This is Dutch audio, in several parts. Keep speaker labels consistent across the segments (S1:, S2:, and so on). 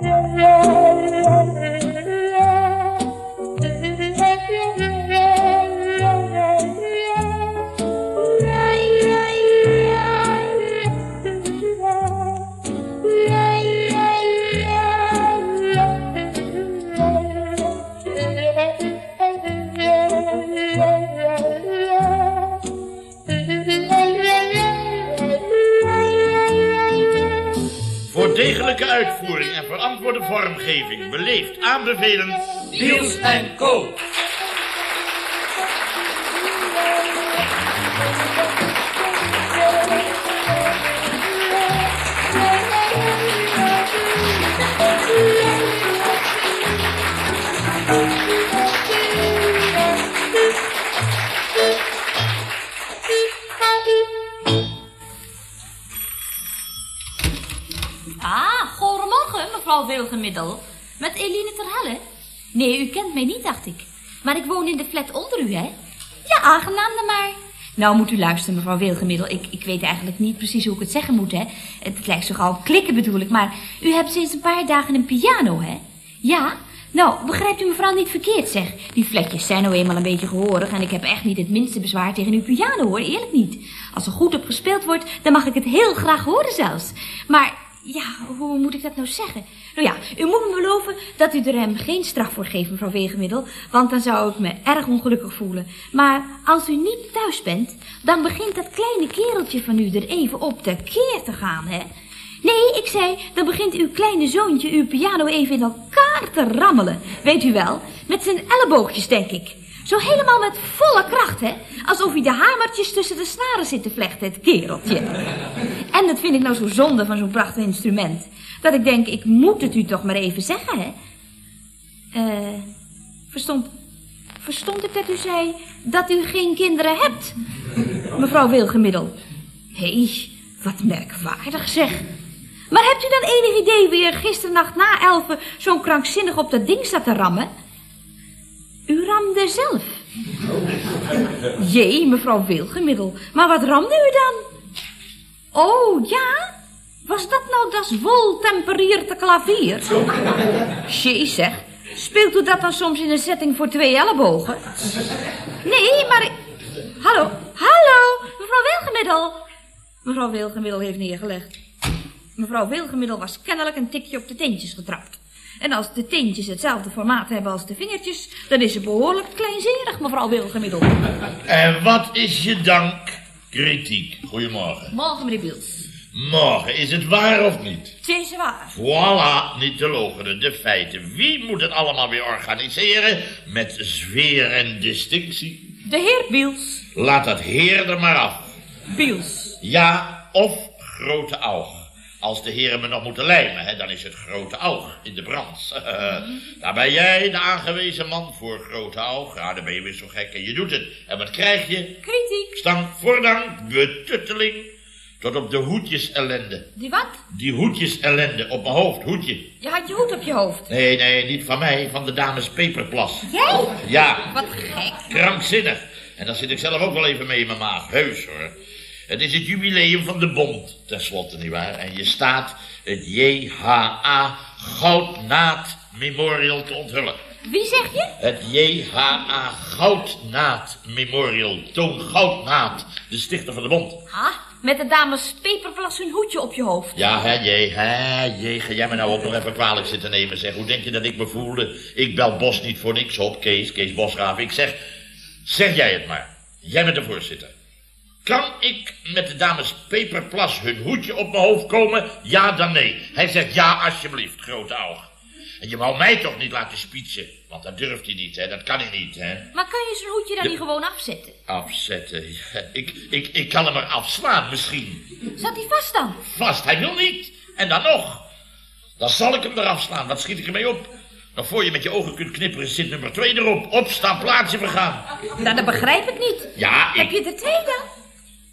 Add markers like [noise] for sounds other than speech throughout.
S1: Voor beleefd aanbevelen...
S2: Niels en Co.
S3: Ah, goedemorgen, mevrouw Wilgemiddel. Nee, u kent mij niet, dacht ik. Maar ik woon in de flat onder u, hè? Ja, aangenaam dan maar. Nou, moet u luisteren, mevrouw Wilgemiddel. Ik, ik weet eigenlijk niet precies hoe ik het zeggen moet, hè. Het lijkt zo gauw klikken bedoel ik. Maar u hebt sinds een paar dagen een piano, hè? Ja? Nou, begrijpt u mevrouw niet verkeerd, zeg. Die fletjes zijn nou eenmaal een beetje gehoorig... en ik heb echt niet het minste bezwaar tegen uw piano, hoor. Eerlijk niet. Als er goed op gespeeld wordt, dan mag ik het heel graag horen zelfs. Maar ja, hoe moet ik dat nou zeggen? Nou ja, u moet me beloven dat u er hem geen straf voor geeft, mevrouw Wegenmiddel. Want dan zou ik me erg ongelukkig voelen. Maar als u niet thuis bent, dan begint dat kleine kereltje van u er even op de keer te gaan, hè? Nee, ik zei, dan begint uw kleine zoontje uw piano even in elkaar te rammelen. Weet u wel, met zijn elleboogjes, denk ik. Zo helemaal met volle kracht, hè? Alsof hij de hamertjes tussen de snaren zit te vlechten, het kereltje. En dat vind ik nou zo zonde van zo'n prachtig instrument. Dat ik denk, ik moet het u toch maar even zeggen, hè? Eh, verstond, verstond ik dat u zei dat u geen kinderen hebt? Mevrouw Wilgemiddel. Hé, wat merkwaardig zeg. Maar hebt u dan enig idee weer gisternacht na elfen zo'n krankzinnig op dat ding zat te rammen? U ramde zelf. Jee, mevrouw Wilgemiddel. Maar wat ramde u dan? Oh, ja? Was dat nou dat wol tempereerde klavier? Jee, zeg. Speelt u dat dan soms in een setting voor twee ellebogen? Nee, maar... ik- Hallo, hallo, mevrouw Wilgemiddel. Mevrouw Wilgemiddel heeft neergelegd. Mevrouw Wilgemiddel was kennelijk een tikje op de teentjes getrapt. En als de teentjes hetzelfde formaat hebben als de vingertjes... dan is ze behoorlijk kleinzerig, mevrouw Wilgemiddel.
S1: En wat is je dank? Kritiek. Goedemorgen.
S3: Morgen, meneer Biels.
S1: Morgen, is het waar of niet?
S3: Het is waar.
S1: Voilà, niet te logenen, de feiten. Wie moet het allemaal weer organiseren? Met sfeer en distinctie.
S3: De heer Biels.
S1: Laat dat heer er maar af.
S3: Biels.
S1: Ja, of grote oog. Als de heren me nog moeten lijmen, hè, dan is het grote oog in de brand. [laughs] Daar ben jij de aangewezen man voor, grote oog. Ja, dan ben je weer zo gek en je doet het. En wat krijg je?
S3: Kritiek.
S1: Stank voor dank, betutteling. Tot op de hoedjes ellende.
S3: Die wat?
S1: Die hoedjes ellende op mijn hoofd, hoedje.
S3: Je had je hoed op je hoofd.
S1: Nee, nee, niet van mij, van de dames Peperplas.
S3: Jij?
S1: Ja,
S3: Wat gek.
S1: krankzinnig. En dan zit ik zelf ook wel even mee in mijn maag. Heus hoor. Het is het jubileum van de bond, tenslotte nietwaar. En je staat het JHA Goudnaad Memorial te onthullen.
S3: Wie zeg je?
S1: Het JHA Goudnaad Memorial. Toon Goudnaad, de stichter van de bond.
S3: Ha? Met de dames Peperplas hun hoedje op je hoofd.
S1: Ja, hè, jee, hè, jee, ga jij me nou ook nog even kwalijk zitten nemen, zeg. Hoe denk je dat ik me voelde? Ik bel Bos niet voor niks op, Kees, Kees Bosgraaf. Ik zeg, zeg jij het maar. Jij bent de voorzitter. Kan ik met de dames Peperplas hun hoedje op mijn hoofd komen? Ja dan nee. Hij zegt ja, alsjeblieft, grote oog. En je wou mij toch niet laten spietsen? Want dat durft hij niet, hè? Dat kan hij niet, hè?
S3: Maar kan je zo'n hoedje dan niet gewoon afzetten?
S1: Afzetten. Ja, ik, ik, ik kan hem er afslaan, misschien.
S3: Zat hij vast dan?
S1: Vast, hij wil niet. En dan nog. Dan zal ik hem eraf slaan. Wat schiet ik ermee op? Nog voor je met je ogen kunt knipperen zit nummer 2 erop. Opstaan, plaatsje vergaan.
S3: Nou, dat begrijp ik niet.
S1: Ja,
S3: Heb
S1: ik,
S3: je er twee dan?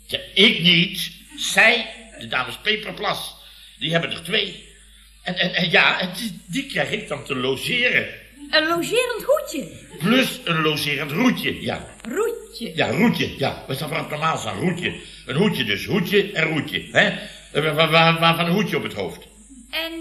S1: ja, ik niet. Zij, de dames Peperplas, die hebben er twee. En, en, en ja, en die, die krijg ik dan te logeren.
S3: Een logerend hoedje.
S1: Plus een logerend roetje. Ja,
S3: Roetje.
S1: ja, roetje. Ja, wat is dan vanaf normaal staan? Roetje. Een hoedje dus. Hoedje en roetje. Hè? Eh, Waar, waar, waarvan een hoedje op het hoofd.
S3: En?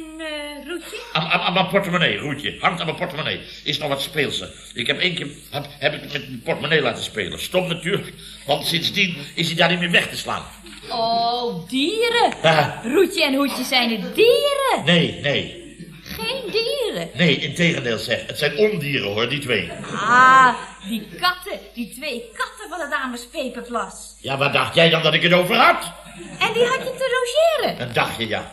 S1: Aan, aan, aan mijn portemonnee, Roetje. Hangt aan mijn portemonnee. Is nog wat speelse. Ik heb één keer heb, heb ik met mijn portemonnee laten spelen. Stom natuurlijk. Want sindsdien is hij daar niet meer weg te slaan.
S3: Oh, dieren.
S1: Ja.
S3: Roetje en Hoedje zijn het dieren.
S1: Nee, nee.
S3: Geen dieren.
S1: Nee, in tegendeel zeg. Het zijn ondieren hoor, die twee.
S3: Ah, die katten. Die twee katten van de dames Peperplas.
S1: Ja, waar dacht jij dan dat ik het over had?
S3: En die had je te logeren.
S1: Een dagje, ja.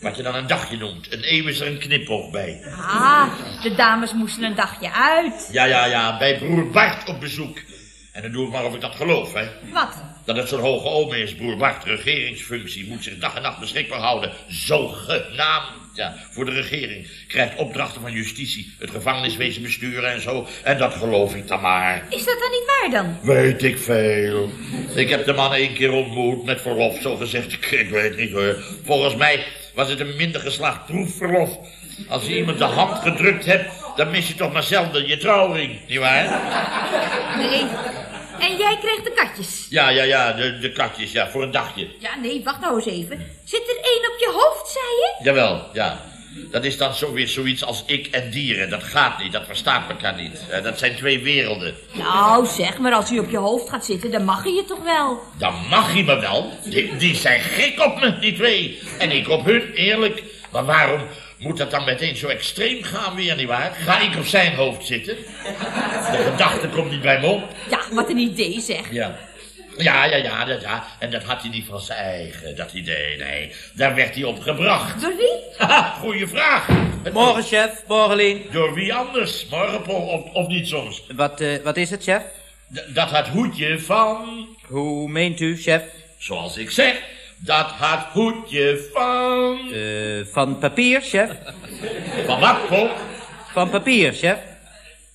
S1: Wat je dan een dagje noemt. Een eeuw is er een knipoog bij.
S3: Ah, de dames moesten een dagje uit.
S1: Ja, ja, ja. Bij broer Bart op bezoek. En dan doe ik maar of ik dat geloof, hè.
S3: Wat?
S1: Dat het zo'n hoge oom is, broer Bart. Regeringsfunctie. Moet zich dag en nacht beschikbaar houden. Zogenaamd. Ja, voor de regering. Krijgt opdrachten van justitie. Het gevangeniswezen besturen en zo. En dat geloof ik dan maar.
S3: Is dat dan niet waar dan?
S1: Weet ik veel. Ik heb de man één keer ontmoet, met verlof, zo gezegd. Ik, ik weet niet hoor. Volgens mij was het een minder geslaagd proefverlof. Als je iemand de hand gedrukt hebt, dan mis je toch maar zelden je trouwring, nietwaar?
S3: Nee. En jij kreeg de katjes.
S1: Ja, ja, ja, de, de katjes, ja, voor een dagje.
S3: Ja, nee, wacht nou eens even. Zit er één op je hoofd, zei je?
S1: Jawel, ja. Dat is dan zo weer zoiets als ik en dieren. Dat gaat niet, dat verstaat elkaar niet. Eh, dat zijn twee werelden.
S3: Nou, zeg maar, als hij op je hoofd gaat zitten, dan mag hij je toch wel.
S1: Dan mag hij me wel. Die, die zijn gek op me, die twee. En ik op hun, eerlijk. Maar waarom moet dat dan meteen zo extreem gaan weer, nietwaar? Ga ik op zijn hoofd zitten? De gedachte komt niet bij me op.
S3: Ja, wat een idee zeg.
S1: Ja. Ja, ja, ja, dat, ja. En dat had hij niet van zijn eigen, dat idee. Nee, daar werd hij op gebracht.
S3: Door wie? [laughs]
S1: Haha, goeie vraag.
S4: Morgen, chef. Morgen, Lien.
S1: Door wie anders? Morgen, Paul, of, of niet soms?
S4: Wat, eh, wat is het, chef?
S1: D- dat had hoedje van...
S4: Hoe meent u, chef?
S1: Zoals ik zeg, dat had hoedje van...
S4: Eh, van papier, chef?
S1: Van wat, Paul?
S4: Van papier, chef?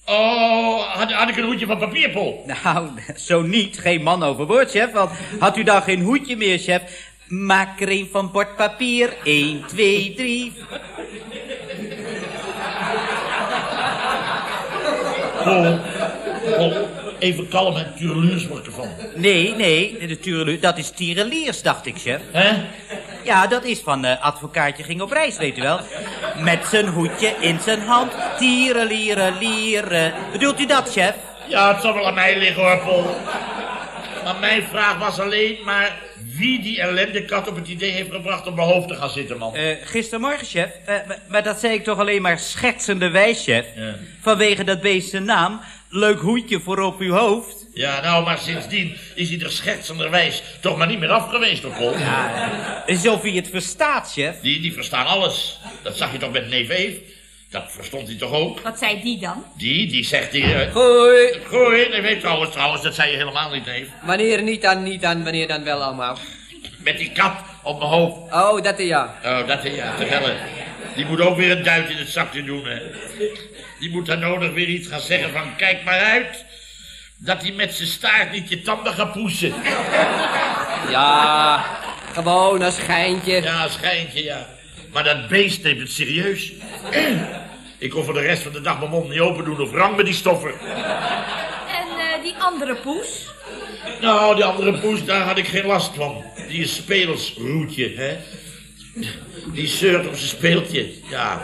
S1: Oh, had, had ik een hoedje van papier, Paul?
S4: Nou, [laughs] zo niet. Geen man overboord, chef. Want had u dan geen hoedje meer, chef? Maak er een van bordpapier. 1, 2, 3.
S1: Paul, Paul, even kalm en tureluurs wordt ervan.
S4: Nee, nee, de dat is tierenliers, dacht ik, chef.
S1: Hè?
S4: Ja, dat is van eh, advocaatje ging op reis, weet u wel. Met zijn hoedje in zijn hand. Tierenlieren, lieren. Bedoelt u dat, chef?
S1: Ja, het zal wel aan mij liggen, hoor, Paul. Maar mijn vraag was alleen maar wie die ellendekat op het idee heeft gebracht om mijn hoofd te gaan zitten, man.
S4: Eh, gistermorgen, chef. Eh, maar, maar dat zei ik toch alleen maar schertsende wijs, chef.
S1: Ja.
S4: Vanwege dat beest zijn naam. Leuk hoedje voor op uw hoofd.
S1: Ja, nou, maar sindsdien is hij er schertsenderwijs toch maar niet meer af geweest, hoor, Paul.
S4: Alsof hij het verstaat, chef.
S1: Die, die verstaan alles. Dat zag je toch met neef Eef? Dat verstond hij toch ook?
S3: Wat zei die dan?
S1: Die, die zegt die... eh,
S2: Goeie.
S1: Goeie, neef Eef trouwens, trouwens, dat zei je helemaal niet, neef.
S2: Wanneer niet dan, niet dan, wanneer dan wel allemaal.
S1: Met die kat op mijn hoofd.
S2: Oh, dat is ja.
S1: Oh, dat is ja, te helle. Die moet ook weer een duit in het zakje doen, hè. Die moet dan nodig weer iets gaan zeggen van, kijk maar uit. Dat hij met zijn staart niet je tanden gaat poetsen.
S2: Ja, gewoon een schijntje.
S1: Ja, schijntje, ja. Maar dat beest neemt het serieus. Ik kon voor de rest van de dag mijn mond niet open doen of rang met die stoffer.
S3: En eh, die andere poes?
S1: Nou, die andere poes, daar had ik geen last van. Die is spelersroetje, hè. Die zeurt op zijn speeltje, ja.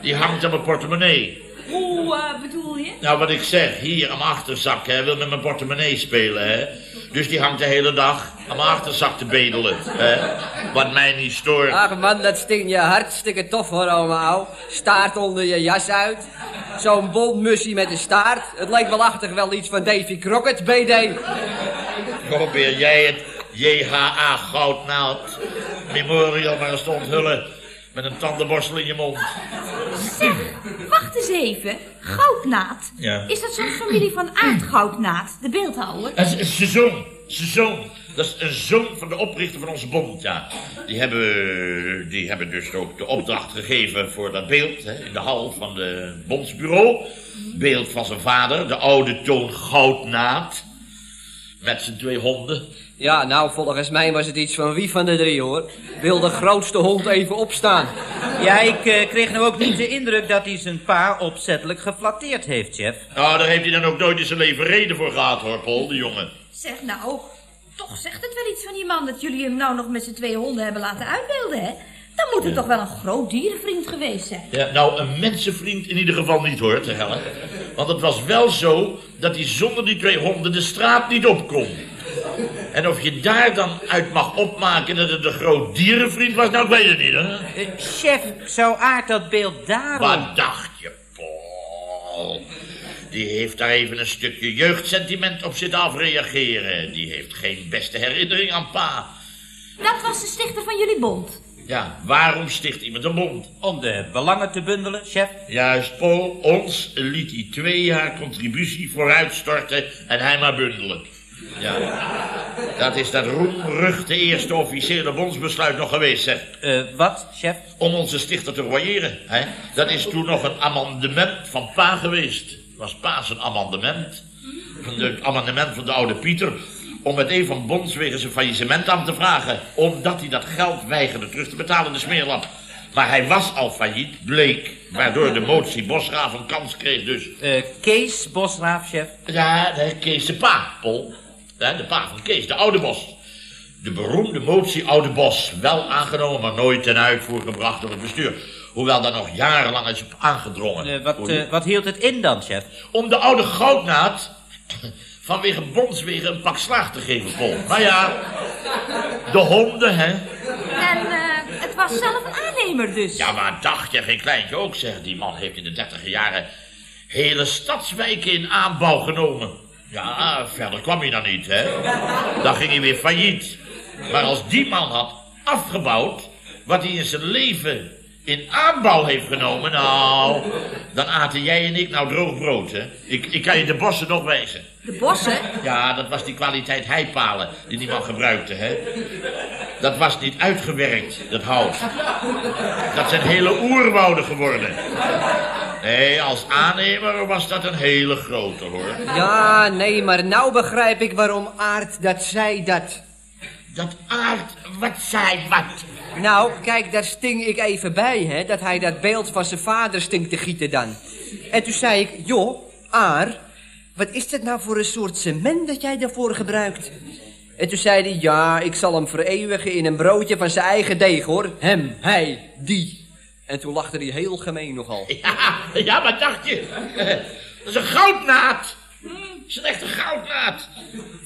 S1: Die hangt aan mijn portemonnee.
S3: Hoe eh, bedoel je?
S1: Nou, wat ik zeg, hier aan mijn achterzak, hè, wil met mijn portemonnee spelen, hè. Dus die hangt de hele dag aan mijn achterzak te bedelen, hè. Wat mij niet stoort.
S2: Ach man, dat stinkt je hartstikke tof hoor allemaal. Staart onder je jas uit. Zo'n bondmussie met een staart. Het leek wel achtig wel iets van Davy Crockett, BD.
S1: Probeer jij het JHA goudnaald memorial maar eens te onthullen met een tandenborstel in je mond.
S3: Zeg, wacht eens even. Goudnaad.
S1: Ja.
S3: Is dat zo'n familie van aardgoudnaad, de beeldhouwer?
S1: Dat is een seizoen, seizoen. Dat is een zoon van de oprichter van onze bond, ja. Die hebben, die hebben dus ook de opdracht gegeven voor dat beeld, hè, in de hal van de bondsbureau. Beeld van zijn vader, de oude toon Goudnaad. Met zijn twee honden.
S2: Ja, nou, volgens mij was het iets van wie van de drie hoor. Wil de grootste hond even opstaan?
S4: Ja, ik eh, kreeg nou ook niet de indruk dat hij zijn pa opzettelijk geflatteerd heeft, chef.
S1: Nou, daar heeft hij dan ook nooit in zijn leven reden voor gehad, hoor, Paul, die jongen.
S3: Zeg nou, toch zegt het wel iets van die man dat jullie hem nou nog met z'n twee honden hebben laten uitbeelden, hè? Dan moet het toch wel een groot dierenvriend geweest zijn.
S1: Ja, nou, een mensenvriend in ieder geval niet hoor, te hellen. Want het was wel zo dat hij zonder die twee honden de straat niet op kon. En of je daar dan uit mag opmaken dat het een groot dierenvriend was, nou ik weet het niet, hè?
S4: Eh, chef, zou Aard dat beeld daarom...
S1: Wat dacht je, Paul? Die heeft daar even een stukje jeugdsentiment op zitten afreageren. Die heeft geen beste herinnering aan pa.
S3: Dat was de stichter van jullie bond.
S1: Ja, waarom sticht iemand een bond?
S4: Om de belangen te bundelen, chef?
S1: Juist, Paul, ons liet hij twee jaar contributie vooruitstorten en hij maar bundelen. Ja, dat is dat roemruchte eerste officiële bondsbesluit nog geweest, zeg.
S4: Eh, wat, chef?
S1: Om onze stichter te royeren, hè. Dat is toen nog een amendement van pa geweest. Het was pa's een amendement. Het amendement van de oude Pieter. Om het een van wegens een faillissement aan te vragen. Omdat hij dat geld weigerde terug te betalen, de smeerlap. Maar hij was al failliet, bleek. Waardoor de motie Bosgraaf een kans kreeg dus.
S4: Eh, Kees Bosraaf, chef?
S1: Ja, de Kees de Pa, Pol. De pa van Kees, de oude Bos. De beroemde motie Oude Bos. Wel aangenomen, maar nooit ten uitvoer gebracht door het bestuur. Hoewel daar nog jarenlang is op aangedrongen.
S4: Eh, wat, eh, wat hield het in dan, chef?
S1: Om de oude goudnaad vanwege bondswegen een pak slaag te geven, Pol. Maar ja, de honden, hè.
S3: En eh, het was zelf een aannemer dus.
S1: Ja, maar dacht je, geen kleintje ook, zeg. Die man heeft in de dertiger jaren hele stadswijken in aanbouw genomen. Ja, verder kwam hij dan niet, hè. Dan ging hij weer failliet. Maar als die man had afgebouwd wat hij in zijn leven in aanbouw heeft genomen, nou, dan aten jij en ik nou droog brood, hè. Ik, ik kan je de bossen nog wijzen.
S3: De bossen?
S1: Ja, dat was die kwaliteit heipalen die die man gebruikte, hè. Dat was niet uitgewerkt, dat hout. Dat zijn hele oerwouden geworden. Nee, als aannemer was dat een hele grote, hoor.
S2: Ja, nee, maar nou begrijp ik waarom Aard dat zei dat.
S1: Dat aard, wat zei wat?
S2: Nou, kijk, daar sting ik even bij, hè, dat hij dat beeld van zijn vader stinkt te gieten dan. En toen zei ik, joh, Aar, wat is dat nou voor een soort cement dat jij daarvoor gebruikt? En toen zei hij, ja, ik zal hem vereeuwigen in een broodje van zijn eigen deeg, hoor. Hem, hij, die. En toen lachte hij heel gemeen nogal. [laughs]
S1: Ja, ja, wat dacht je? Dat is een goudnaad. Hm, Dat is een echte goudnaad.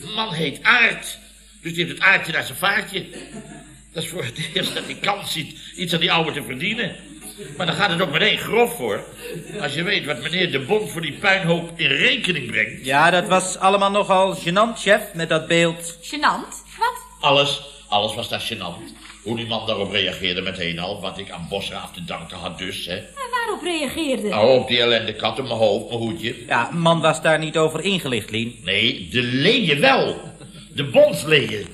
S1: De man heet Aard. Dus die heeft het aardje naar zijn vaartje. Dat is voor het [laughs] eerst dat hij kans ziet iets aan die oude te verdienen. Maar dan gaat het ook meteen grof voor. Als je weet wat meneer de Bond voor die puinhoop in rekening brengt.
S4: Ja, dat was allemaal nogal gênant, chef, met dat beeld.
S3: Genant? Wat?
S1: Alles, alles was daar gênant. Hoe die man daarop reageerde meteen al. Wat ik aan Bosraaf te danken had dus, hè.
S3: En waarop reageerde?
S1: Nou, op die ellende kat in mijn hoofd, mijn hoedje.
S4: Ja, man was daar niet over ingelicht, Lien.
S1: Nee, de leeën wel. De bondsleeën.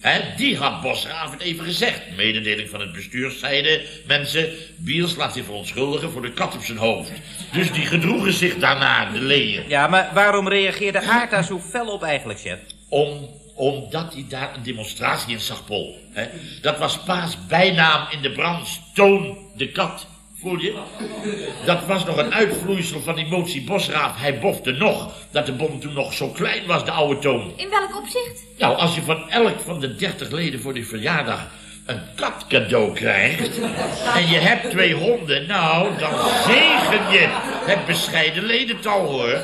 S1: Hè, die had Bosraaf het even gezegd. Mededeling van het bestuur zeiden mensen... Biels laat zich verontschuldigen voor de kat op zijn hoofd. Dus die gedroegen zich daarna, de leeën.
S4: Ja, maar waarom reageerde Aard daar zo fel op eigenlijk, chef?
S1: Om, omdat hij daar een demonstratie in zag, Pol. Hè? Dat was pa's bijnaam in de branche. Toon de kat. Voel je? Dat was nog een uitvloeisel van die motie Bosraaf. Hij bofte nog dat de bond toen nog zo klein was, de oude Toon.
S3: In welk opzicht?
S1: Nou, als je van elk van de dertig leden voor die verjaardag een kat cadeau krijgt... en je hebt twee honden, nou, dan zegen je het bescheiden ledental, hoor.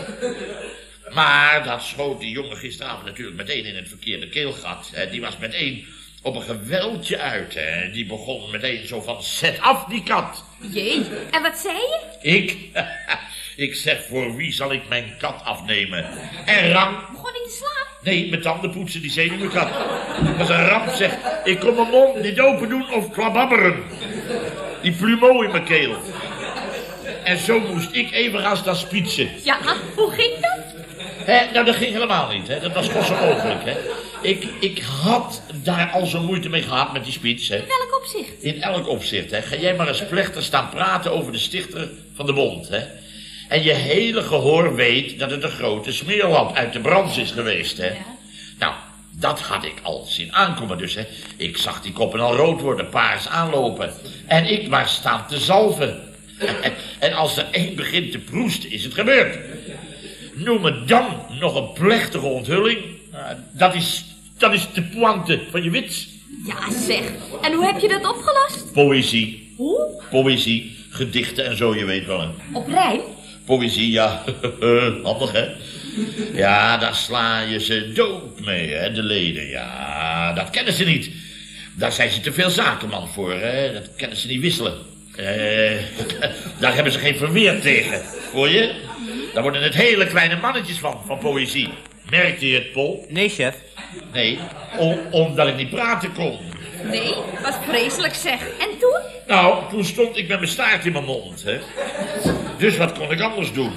S1: Maar dat schoot die jongen gisteravond natuurlijk meteen in het verkeerde keelgat. Die was meteen op een geweldje uit, hè. Die begon meteen zo van, zet af die kat.
S3: Jee, en wat zei je?
S1: Ik, [laughs] ik zeg, voor wie zal ik mijn kat afnemen? En rang,
S3: Begon hij te slaan?
S1: Nee, met tanden poetsen, die zenuwkat. Dat is een ramp, zeg. Ik kon mijn mond niet open doen of klababberen. Die plumeau in mijn keel. En zo moest ik even gaan staan spietsen.
S3: Ja, hoe ging dat?
S1: Nou, dat ging helemaal niet, hè. Dat was gewoon zo mogelijk, hè. Ik, ik had daar al zo moeite mee gehad met die speech, hè.
S3: In welk opzicht?
S1: In elk opzicht, hè. Ga jij maar eens plechtig staan praten over de stichter van de bond, hè. En je hele gehoor weet dat het een grote smeerlap uit de brand is geweest, hè. Nou, dat had ik al zien aankomen dus, hè. Ik zag die koppen al rood worden, paars aanlopen. En ik maar staan te zalven. en als er één begint te proesten, is het gebeurd. Noem het dan nog een plechtige onthulling. Nou, dat, is, dat is de pointe van je wits.
S3: Ja, zeg. En hoe heb je dat opgelost?
S1: Poëzie,
S3: Hoe?
S1: poëzie, gedichten en zo, je weet wel. Hè.
S3: Op rijm?
S1: Poëzie, ja, [laughs] handig hè. Ja, daar sla je ze dood mee, hè, de leden. Ja, dat kennen ze niet. Daar zijn ze te veel zakenman voor, hè. Dat kennen ze niet wisselen. Eh, [laughs] daar hebben ze geen verweer tegen, hoor je? Daar worden het hele kleine mannetjes van, van poëzie. Merkte je het, Pol?
S4: Nee, chef.
S1: Nee, om- omdat ik niet praten kon.
S3: Nee, wat vreselijk zeg. En toen?
S1: Nou, toen stond ik met mijn staart in mijn mond, hè. Dus wat kon ik anders doen?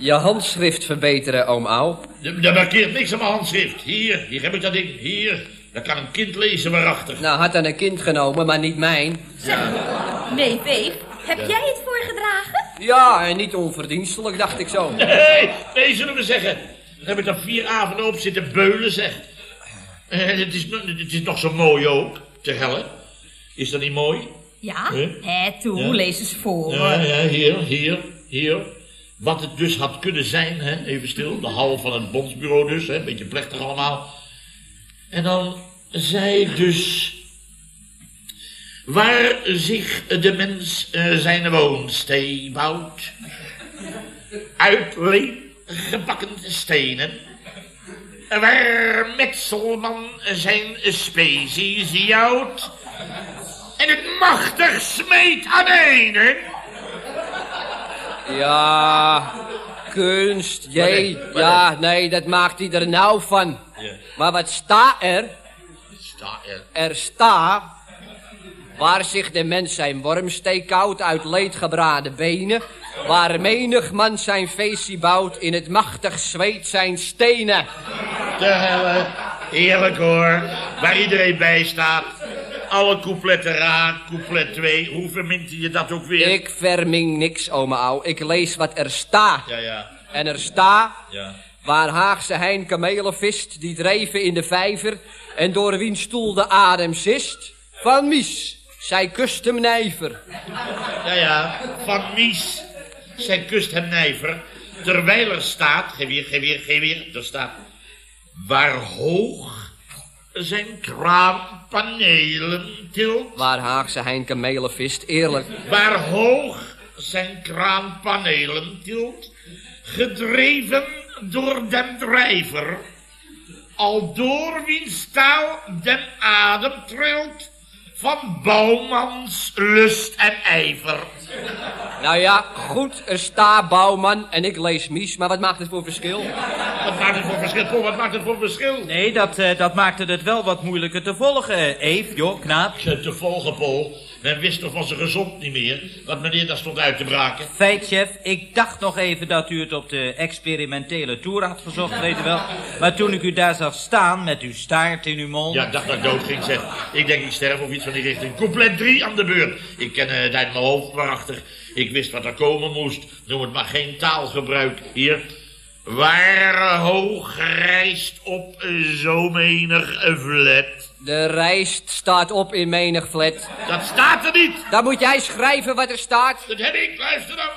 S2: Je handschrift verbeteren, oom Au.
S1: Er er markeert niks aan mijn handschrift. Hier, hier heb ik dat ding. Hier. Dat kan een kind lezen waarachtig.
S2: Nou, had dan een kind genomen, maar niet mijn.
S3: Nee, Veef. Heb jij het voorgedragen?
S2: Ja, en niet onverdienstelijk, dacht ik zo.
S1: Nee, nee, zullen we zeggen. Dan heb ik dan vier avonden op zitten beulen, zeg. Eh, het, is, nog- het is nog zo mooi ook, te helle. Is dat niet mooi?
S3: Ja.
S1: Huh?
S3: Hé, toe,
S1: Ja.
S3: lees eens voor.
S1: Ja, ja, hier, hier, hier. Wat het dus had kunnen zijn, hè, even stil. De hal van het bondsbureau dus, hè, een beetje plechtig allemaal. En dan zij dus... Waar zich de mens eh, zijn woonstee bouwt. Uit leem gebakken stenen. Waar metselman zijn species jouwt. En het machtig smeet aan ene.
S2: Ja, kunst, jee.
S1: Hè?
S2: Ja, nee, dat maakt hij er nou van.
S1: Ja.
S2: Maar wat staat er?
S1: Sta er.
S2: Er staat... Waar zich de mens zijn wormsteek houdt uit leedgebraden benen... Waar menig man zijn feestje bouwt in het machtig zweet zijn stenen.
S1: De helle. Eerlijk hoor. Waar iedereen bij staat. Alle coupletten raak, couplet 2. Hoe vermint je dat ook weer?
S2: Ik verming niks, oma Au. Ik lees wat er staat.
S1: Ja, ja,
S2: En er staat...
S1: ja.
S2: Waar Haagse hein kamelen vist, die dreven in de vijver... en door wiens stoel de adem zist... Van Mies, zij kust hem nijver.
S1: Ja, ja. Van Mies. Zij kust hem nijver. Terwijl er staat. Geef weer, geef weer, geef weer. Er staat. Waar hoog zijn kraanpanelen tilt.
S2: Waar Haagse hein kamelen vist, eerlijk.
S1: Waar hoog zijn kraanpanelen tilt, gedreven door den drijver, al door wiens taal den adem trilt, van bouwmans lust en ijver.
S2: Nou ja, goed, staat bouwman en ik lees Mies, maar wat maakt het voor verschil?
S1: Wat maakt het voor verschil? Paul, wat maakt het voor verschil?
S4: Nee, dat, eh, dat maakte het wel wat moeilijker te volgen, Eve, joh, knaap.
S1: Te volgen, Paul. Men wist toch van zijn gezond niet meer, wat meneer daar stond uit te braken.
S4: Feit, chef, ik dacht nog even dat u het op de experimentele tour had gezocht, weet u wel. Maar toen ik u daar zag staan met uw staart in uw mond...
S1: Ja, ik dacht dat ik dood ging, zeg. Ik denk ik sterf of iets van die richting. Couplet 3 aan de beurt. Ik ken eh, het uit mijn hoofd Ik wist wat er komen moest. Noem het maar geen taalgebruik. Hier. Waar hoog rijst op zo menig vlet.
S2: De rijst staat op in menig flat.
S1: Dat staat er niet.
S2: Dan moet jij schrijven wat er staat.
S1: Dat heb ik, luister dan.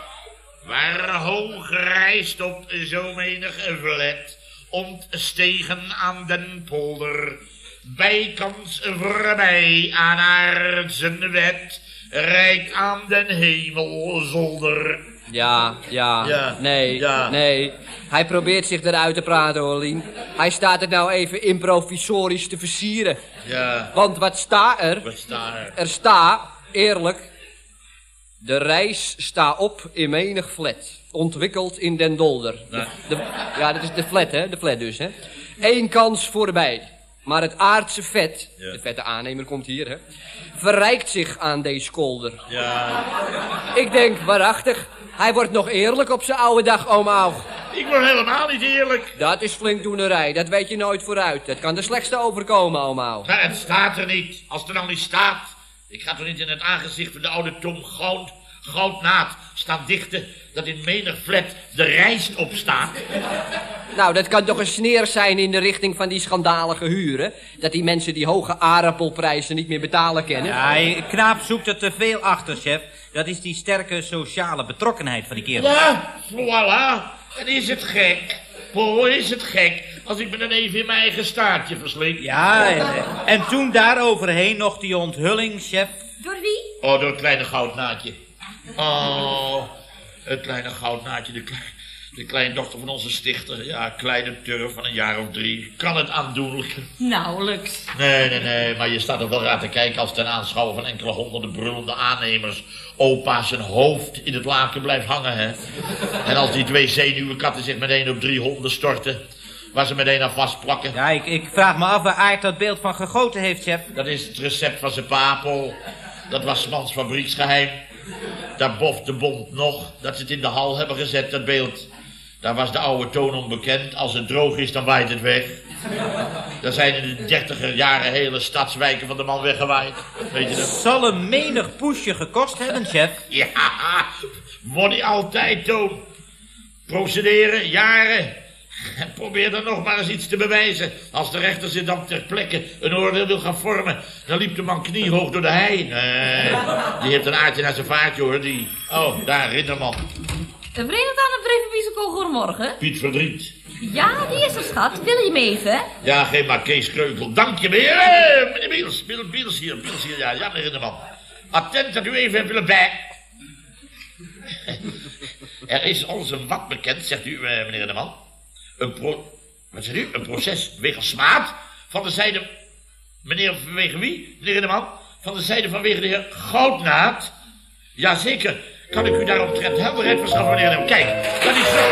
S1: Waar hoog rijst op zo menig vlet. Ontstegen aan den polder. Bijkans voorbij aan aardsen wet. Rijk aan den hemel zolder.
S2: Ja, ja,
S1: Ja,
S2: nee,
S1: ja.
S2: nee. Hij probeert zich eruit te praten, hoor, Lien. Hij staat het nou even improvisorisch te versieren.
S1: Ja,
S2: Want wat staat er?
S1: wat staat er?
S2: Er staat, eerlijk... De reis sta op in menig flat. Ontwikkeld in den dolder. De, de- ja, dat is de flat, hè? De flat dus, hè? Eén kans voorbij. Maar het aardse vet,
S1: Ja.
S2: de vette aannemer komt hier, hè? Verrijkt zich aan deze kolder.
S1: Ja,
S2: Ik denk, waarachtig, hij wordt nog eerlijk op zijn oude dag, oma Aug.
S1: ik word helemaal niet eerlijk.
S2: Dat is flink doenerij, dat weet je nooit vooruit. Dat kan de slechtste overkomen, oma Aug.
S1: Maar het staat er niet. Als het er nou niet staat. Ik ga toch niet in het aangezicht van de oude Tom Goud, Goudnaad staan dichten dat in menig flat de rijst op staat.
S2: Nou, dat kan toch een sneer zijn in de richting van die schandalige huren? Dat die mensen die hoge aardappelprijzen niet meer betalen kennen?
S4: Ja, knaap zoekt er te veel achter, chef. Dat is die sterke sociale betrokkenheid van die kerel.
S1: Ja, voilà. En is het gek Po, is het gek als ik me dan even in mijn eigen staartje verslik?
S4: Ja, en, en toen daaroverheen nog die onthulling, chef.
S3: Door wie?
S1: Oh, door het kleine goudnaadje. Oh, het kleine goudnaadje, de, klei, de kleindochter van onze stichter. Ja, kleine turf van een jaar of drie. Kan het aandoenlijk?
S3: Nauwelijks.
S1: Nee, nee, nee, maar je staat er wel raar te kijken als ten aanschouwen van enkele honderden brullende aannemers opa zijn hoofd in het laken blijft hangen, hè. En als die twee zenuwenkatten zich meteen op drie honden storten, waar ze meteen aan vastplakken.
S4: Ja, ik, ik vraag me af waar Aard dat beeld van gegoten heeft, chef.
S1: Dat is het recept van zijn papel. Dat was Smans fabrieksgeheim. Daar boft de bond nog dat ze het in de hal hebben gezet, dat beeld. Daar was de oude toon onbekend. Als het droog is, dan waait het weg. Daar zijn in de dertiger jaren hele stadswijken van de man weggewaaid. Weet je dat?
S4: Zal een menig poesje gekost hebben, chef.
S1: Ja, die altijd, Toon. Procederen, jaren. En [laughs] probeer dan nog maar eens iets te bewijzen. Als de rechter zich dan ter plekke een oordeel wil gaan vormen... dan liep de man kniehoog door de hei. Nee, [laughs] die heeft een aardje naar zijn vaartje, hoor. Die... Oh, daar, Rinderman.
S3: Vreemd aan het brievenbiesico goedemorgen.
S1: Piet Verdriet.
S3: Ja, die is er, schat. Wil je hem even?
S1: Ja, geef maar Kees Kreukel. Dank je, meneer. Eh, meneer Biels. Biels, Biels hier, Biels hier. Ja, ja, meneer Rinderman. Attent dat u even hebt willen bij... [laughs] Er is ons een wat bekend, zegt u, eh, meneer Rinderman. Een pro... Wat zegt u? Een proces wegens smaad van de zijde... Meneer, vanwege wie, meneer Rinderman? Van de zijde vanwege de heer Goudnaad? Jazeker. Kan ik u daaromtrent helderheid verschaffen, meneer Rinderman? Kijk, dat is zo.